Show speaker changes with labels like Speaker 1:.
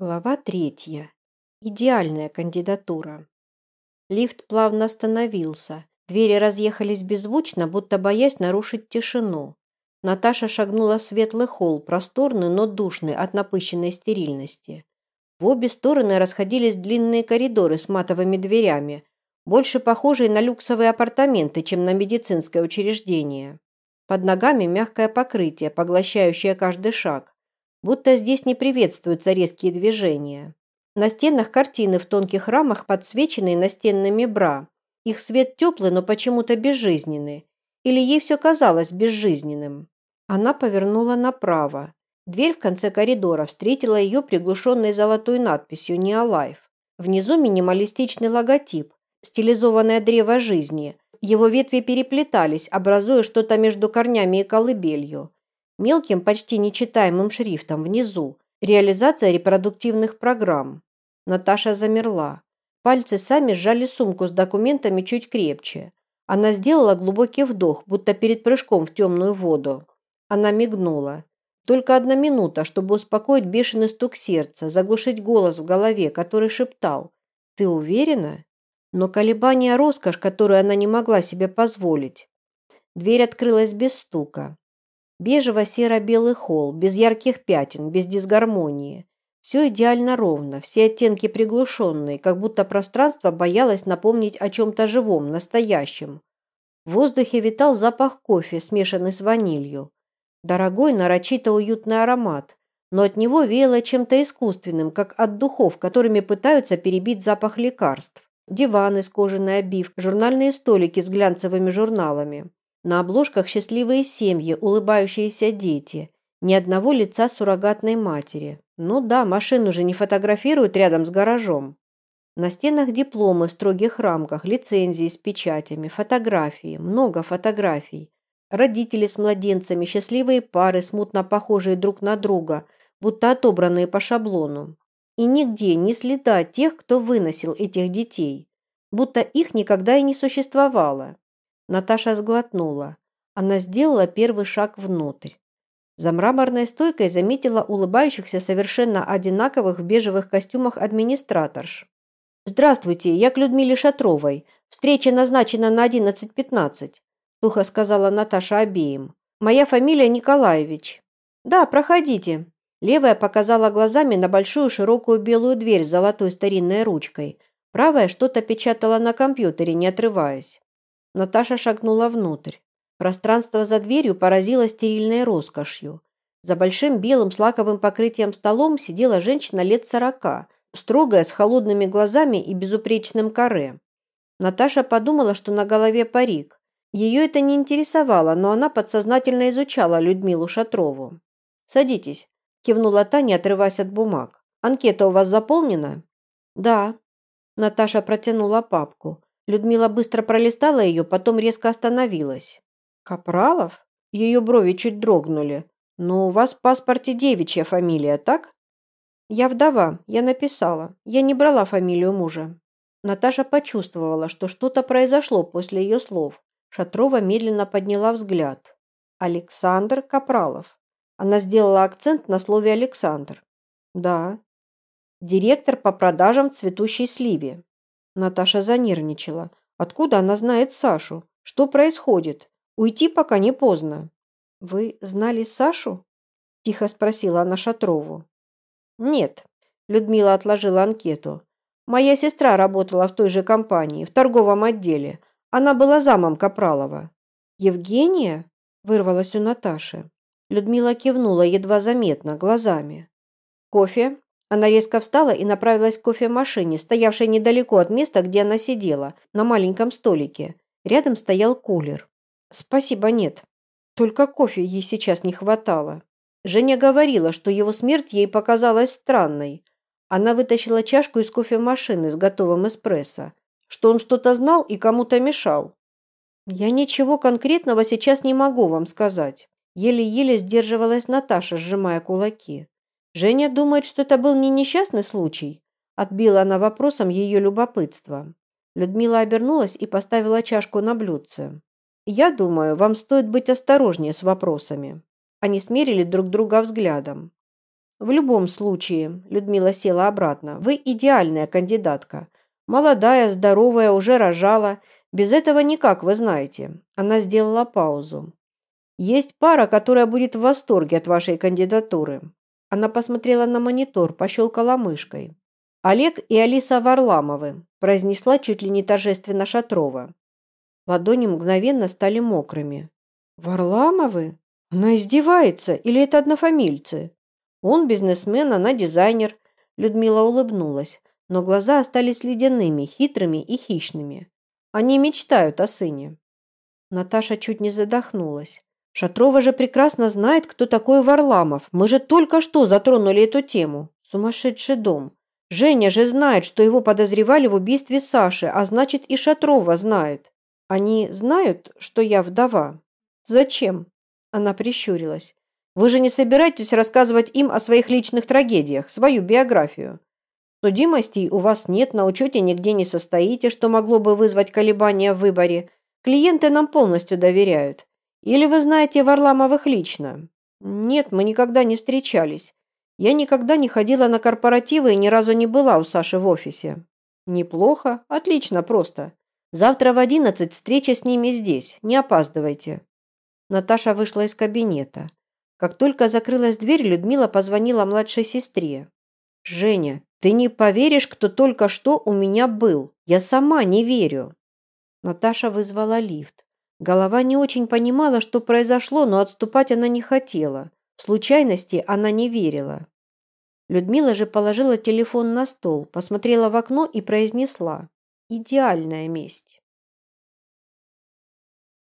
Speaker 1: Глава третья. Идеальная кандидатура. Лифт плавно остановился. Двери разъехались беззвучно, будто боясь нарушить тишину. Наташа шагнула в светлый холл, просторный, но душный от напыщенной стерильности. В обе стороны расходились длинные коридоры с матовыми дверями, больше похожие на люксовые апартаменты, чем на медицинское учреждение. Под ногами мягкое покрытие, поглощающее каждый шаг будто здесь не приветствуются резкие движения. На стенах картины в тонких рамах, подсвеченные настенными бра. Их свет теплый, но почему-то безжизненный. Или ей все казалось безжизненным. Она повернула направо. Дверь в конце коридора встретила ее приглушенной золотой надписью «Не Alive». Внизу минималистичный логотип, стилизованное древо жизни. Его ветви переплетались, образуя что-то между корнями и колыбелью. Мелким, почти нечитаемым шрифтом внизу «Реализация репродуктивных программ». Наташа замерла. Пальцы сами сжали сумку с документами чуть крепче. Она сделала глубокий вдох, будто перед прыжком в темную воду. Она мигнула. Только одна минута, чтобы успокоить бешеный стук сердца, заглушить голос в голове, который шептал «Ты уверена?» Но колебания роскошь, которую она не могла себе позволить. Дверь открылась без стука. Бежево-серо-белый холл, без ярких пятен, без дисгармонии. Все идеально ровно, все оттенки приглушенные, как будто пространство боялось напомнить о чем-то живом, настоящем. В воздухе витал запах кофе, смешанный с ванилью. Дорогой, нарочито уютный аромат, но от него веяло чем-то искусственным, как от духов, которыми пытаются перебить запах лекарств. Диваны с кожаной обивкой, журнальные столики с глянцевыми журналами. На обложках счастливые семьи, улыбающиеся дети. Ни одного лица суррогатной матери. Ну да, машину же не фотографируют рядом с гаражом. На стенах дипломы в строгих рамках, лицензии с печатями, фотографии, много фотографий. Родители с младенцами, счастливые пары, смутно похожие друг на друга, будто отобранные по шаблону. И нигде ни следа тех, кто выносил этих детей. Будто их никогда и не существовало. Наташа сглотнула. Она сделала первый шаг внутрь. За мраморной стойкой заметила улыбающихся совершенно одинаковых в бежевых костюмах администраторш. «Здравствуйте, я к Людмиле Шатровой. Встреча назначена на 11.15», – сухо сказала Наташа обеим. «Моя фамилия Николаевич». «Да, проходите». Левая показала глазами на большую широкую белую дверь с золотой старинной ручкой. Правая что-то печатала на компьютере, не отрываясь. Наташа шагнула внутрь. Пространство за дверью поразило стерильной роскошью. За большим белым с лаковым покрытием столом сидела женщина лет сорока, строгая, с холодными глазами и безупречным каре. Наташа подумала, что на голове парик. Ее это не интересовало, но она подсознательно изучала Людмилу Шатрову. «Садитесь», – кивнула Таня, отрываясь от бумаг. «Анкета у вас заполнена?» «Да». Наташа протянула папку. Людмила быстро пролистала ее, потом резко остановилась. «Капралов?» Ее брови чуть дрогнули. «Но у вас в паспорте девичья фамилия, так?» «Я вдова, я написала. Я не брала фамилию мужа». Наташа почувствовала, что что-то произошло после ее слов. Шатрова медленно подняла взгляд. «Александр Капралов». Она сделала акцент на слове «Александр». «Да». «Директор по продажам цветущей сливе». Наташа занервничала. Откуда она знает Сашу? Что происходит? Уйти пока не поздно. Вы знали Сашу? Тихо спросила она Шатрову. Нет. Людмила отложила анкету. Моя сестра работала в той же компании, в торговом отделе. Она была замом Капралова. Евгения? Вырвалась у Наташи. Людмила кивнула едва заметно, глазами. «Кофе?» Она резко встала и направилась к кофемашине, стоявшей недалеко от места, где она сидела, на маленьком столике. Рядом стоял кулер. «Спасибо, нет. Только кофе ей сейчас не хватало». Женя говорила, что его смерть ей показалась странной. Она вытащила чашку из кофемашины с готовым эспрессо. Что он что-то знал и кому-то мешал. «Я ничего конкретного сейчас не могу вам сказать». Еле-еле сдерживалась Наташа, сжимая кулаки. Женя думает, что это был не несчастный случай. Отбила она вопросом ее любопытство. Людмила обернулась и поставила чашку на блюдце. «Я думаю, вам стоит быть осторожнее с вопросами». Они смерили друг друга взглядом. В любом случае, Людмила села обратно, вы идеальная кандидатка. Молодая, здоровая, уже рожала. Без этого никак, вы знаете. Она сделала паузу. Есть пара, которая будет в восторге от вашей кандидатуры. Она посмотрела на монитор, пощелкала мышкой. Олег и Алиса Варламовы, произнесла чуть ли не торжественно Шатрова. Ладони мгновенно стали мокрыми. Варламовы? Она издевается или это однофамильцы? Он бизнесмен, она дизайнер. Людмила улыбнулась, но глаза остались ледяными, хитрыми и хищными. Они мечтают о сыне. Наташа чуть не задохнулась. Шатрова же прекрасно знает, кто такой Варламов. Мы же только что затронули эту тему. Сумасшедший дом. Женя же знает, что его подозревали в убийстве Саши, а значит и Шатрова знает. Они знают, что я вдова? Зачем? Она прищурилась. Вы же не собираетесь рассказывать им о своих личных трагедиях, свою биографию. Судимостей у вас нет, на учете нигде не состоите, что могло бы вызвать колебания в выборе. Клиенты нам полностью доверяют. Или вы знаете Варламовых лично? Нет, мы никогда не встречались. Я никогда не ходила на корпоративы и ни разу не была у Саши в офисе. Неплохо, отлично просто. Завтра в одиннадцать встреча с ними здесь, не опаздывайте. Наташа вышла из кабинета. Как только закрылась дверь, Людмила позвонила младшей сестре. «Женя, ты не поверишь, кто только что у меня был. Я сама не верю». Наташа вызвала лифт. Голова не очень понимала, что произошло, но отступать она не хотела. В случайности она не верила. Людмила же положила телефон на стол, посмотрела в окно и произнесла «Идеальная месть».